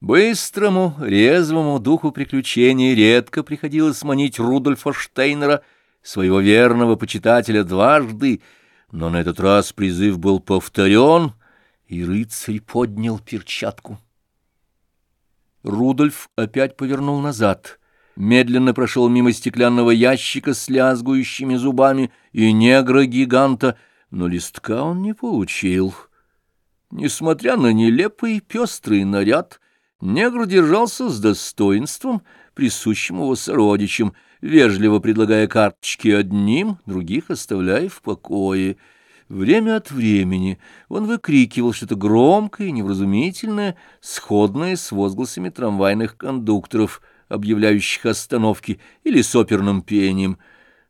Быстрому, резвому духу приключений редко приходилось манить Рудольфа Штейнера, своего верного почитателя, дважды, но на этот раз призыв был повторен, и рыцарь поднял перчатку. Рудольф опять повернул назад, медленно прошел мимо стеклянного ящика с лязгующими зубами и негра-гиганта, но листка он не получил. Несмотря на нелепый пестрый наряд, негр держался с достоинством, присущим его сородичам, вежливо предлагая карточки одним, других оставляя в покое — Время от времени он выкрикивал что-то громкое и невразумительное, сходное с возгласами трамвайных кондукторов, объявляющих остановки, или с оперным пением.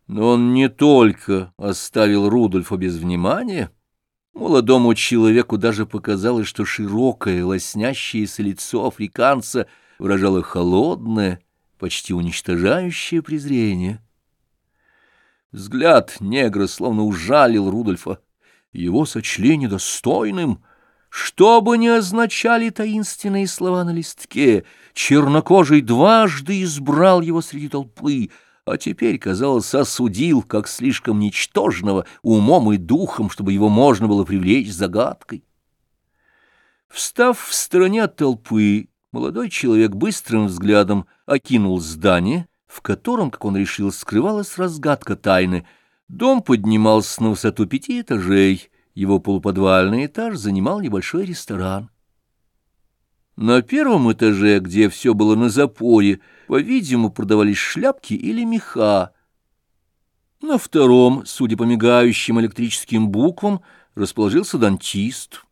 Но он не только оставил Рудольфа без внимания, молодому человеку даже показалось, что широкое, лоснящееся лицо африканца выражало холодное, почти уничтожающее презрение. Взгляд негра словно ужалил Рудольфа его сочли недостойным. Что бы ни означали таинственные слова на листке, чернокожий дважды избрал его среди толпы, а теперь, казалось, осудил, как слишком ничтожного, умом и духом, чтобы его можно было привлечь загадкой. Встав в стороне от толпы, молодой человек быстрым взглядом окинул здание, в котором, как он решил, скрывалась разгадка тайны — Дом поднимался на высоту пяти этажей, его полуподвальный этаж занимал небольшой ресторан. На первом этаже, где все было на запоре, по-видимому, продавались шляпки или меха. На втором, судя по мигающим электрическим буквам, расположился дантист.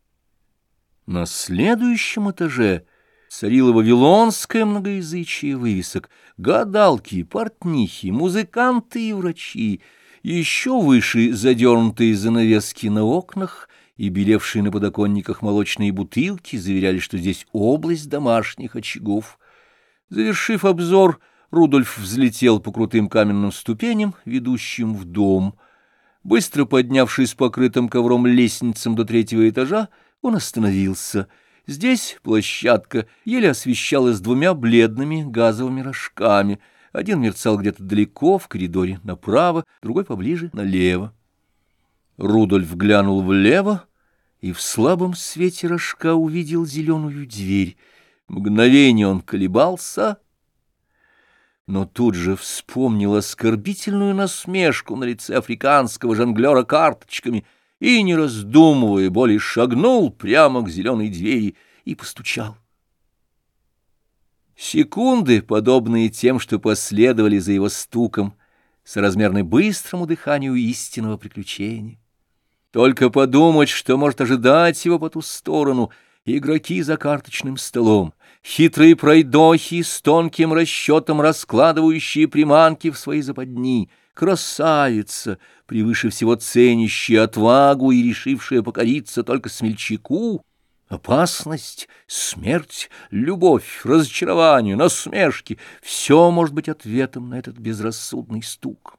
На следующем этаже царило вавилонское многоязычие вывесок, гадалки, портнихи, музыканты и врачи — еще выше задернутые занавески на окнах и белевшие на подоконниках молочные бутылки заверяли, что здесь область домашних очагов. Завершив обзор, Рудольф взлетел по крутым каменным ступеням, ведущим в дом. Быстро поднявшись покрытым ковром лестницам до третьего этажа, он остановился. Здесь площадка еле освещалась двумя бледными газовыми рожками — один мерцал где-то далеко, в коридоре, направо, другой поближе, налево. Рудольф глянул влево и в слабом свете рожка увидел зеленую дверь. Мгновение он колебался, но тут же вспомнил оскорбительную насмешку на лице африканского жонглера карточками и, не раздумывая, более шагнул прямо к зеленой двери и постучал. Секунды, подобные тем, что последовали за его стуком, соразмерны быстрому дыханию истинного приключения. Только подумать, что может ожидать его по ту сторону, игроки за карточным столом, хитрые пройдохи с тонким расчетом раскладывающие приманки в свои западни, красавица, превыше всего ценящая отвагу и решившая покориться только смельчаку, Опасность, смерть, любовь, разочарование, насмешки — все может быть ответом на этот безрассудный стук.